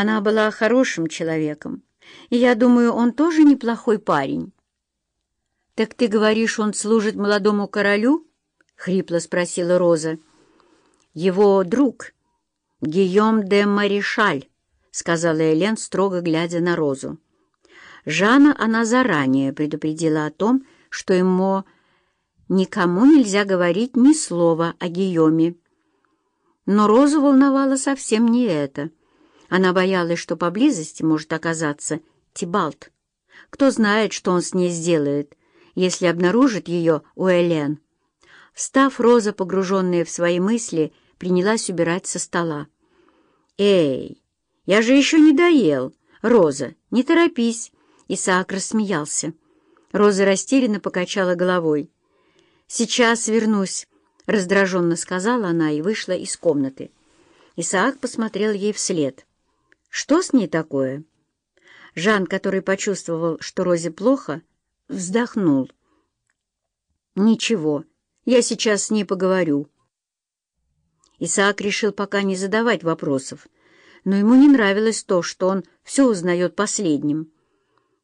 Она была хорошим человеком, и я думаю, он тоже неплохой парень. «Так ты говоришь, он служит молодому королю?» — хрипло спросила Роза. «Его друг, Гийом де Маришаль», — сказала Элен, строго глядя на Розу. Жана она заранее предупредила о том, что ему никому нельзя говорить ни слова о Гийоме. Но Розу волновало совсем не это. Она боялась, что поблизости может оказаться Тибалт. Кто знает, что он с ней сделает, если обнаружит ее у Элен. Встав, Роза, погруженная в свои мысли, принялась убирать со стола. «Эй, я же еще не доел! Роза, не торопись!» Исаак рассмеялся. Роза растерянно покачала головой. «Сейчас вернусь», — раздраженно сказала она и вышла из комнаты. Исаак посмотрел ей вслед. «Что с ней такое?» Жан, который почувствовал, что Розе плохо, вздохнул. «Ничего, я сейчас с ней поговорю». Исаак решил пока не задавать вопросов, но ему не нравилось то, что он все узнает последним.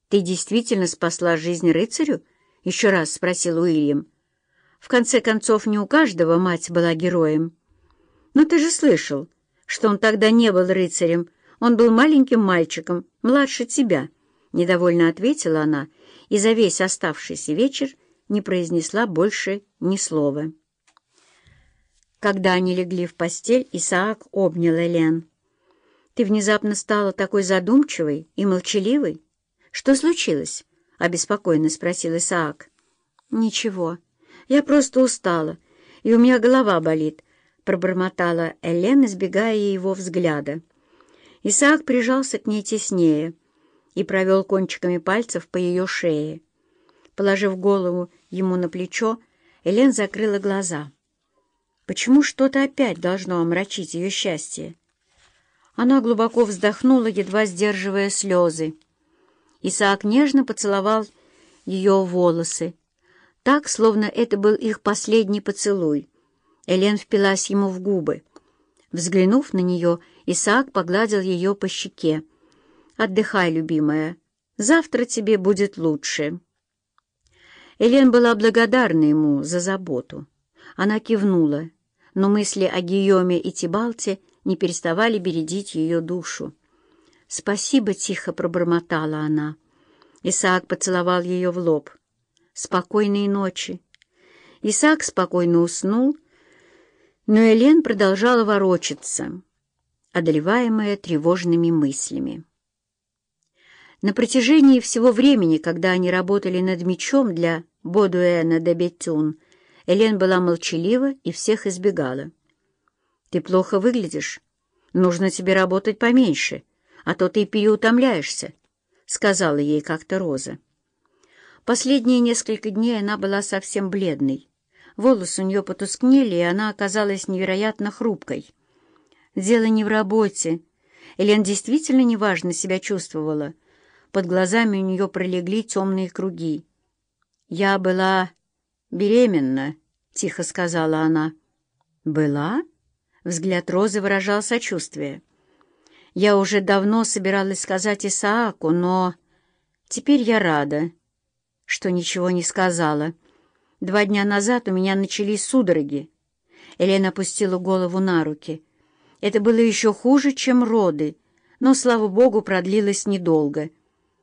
«Ты действительно спасла жизнь рыцарю?» — еще раз спросил Уильям. «В конце концов, не у каждого мать была героем. Но ты же слышал, что он тогда не был рыцарем, он был маленьким мальчиком, младше тебя», — недовольно ответила она, и за весь оставшийся вечер не произнесла больше ни слова. Когда они легли в постель, Исаак обнял Элен. «Ты внезапно стала такой задумчивой и молчаливой?» «Что случилось?» — обеспокоенно спросил Исаак. «Ничего. Я просто устала, и у меня голова болит», — пробормотала Элен, избегая его взгляда. Исаак прижался к ней теснее и провел кончиками пальцев по ее шее. Положив голову ему на плечо, Элен закрыла глаза. Почему что-то опять должно омрачить ее счастье? Она глубоко вздохнула, едва сдерживая слезы. Исаак нежно поцеловал ее волосы, так, словно это был их последний поцелуй. Элен впилась ему в губы. Взглянув на нее, Исаак погладил ее по щеке. «Отдыхай, любимая. Завтра тебе будет лучше». Элен была благодарна ему за заботу. Она кивнула, но мысли о Гийоме и Тибалте не переставали бередить ее душу. «Спасибо», — тихо пробормотала она. Исаак поцеловал ее в лоб. «Спокойной ночи». Исаак спокойно уснул, но Элен продолжала ворочаться, одолеваемая тревожными мыслями. На протяжении всего времени, когда они работали над мечом для Бодуэна де Бетюн, Элен была молчалива и всех избегала. «Ты плохо выглядишь. Нужно тебе работать поменьше», а то ты переутомляешься», — сказала ей как-то Роза. Последние несколько дней она была совсем бледной. Волосы у нее потускнели, и она оказалась невероятно хрупкой. Дело не в работе. Элен действительно неважно себя чувствовала. Под глазами у нее пролегли темные круги. «Я была беременна», — тихо сказала она. «Была?» — взгляд Розы выражал сочувствие. Я уже давно собиралась сказать Исааку, но теперь я рада, что ничего не сказала. Два дня назад у меня начались судороги. Елена опустила голову на руки. Это было еще хуже, чем роды, но, слава богу, продлилось недолго —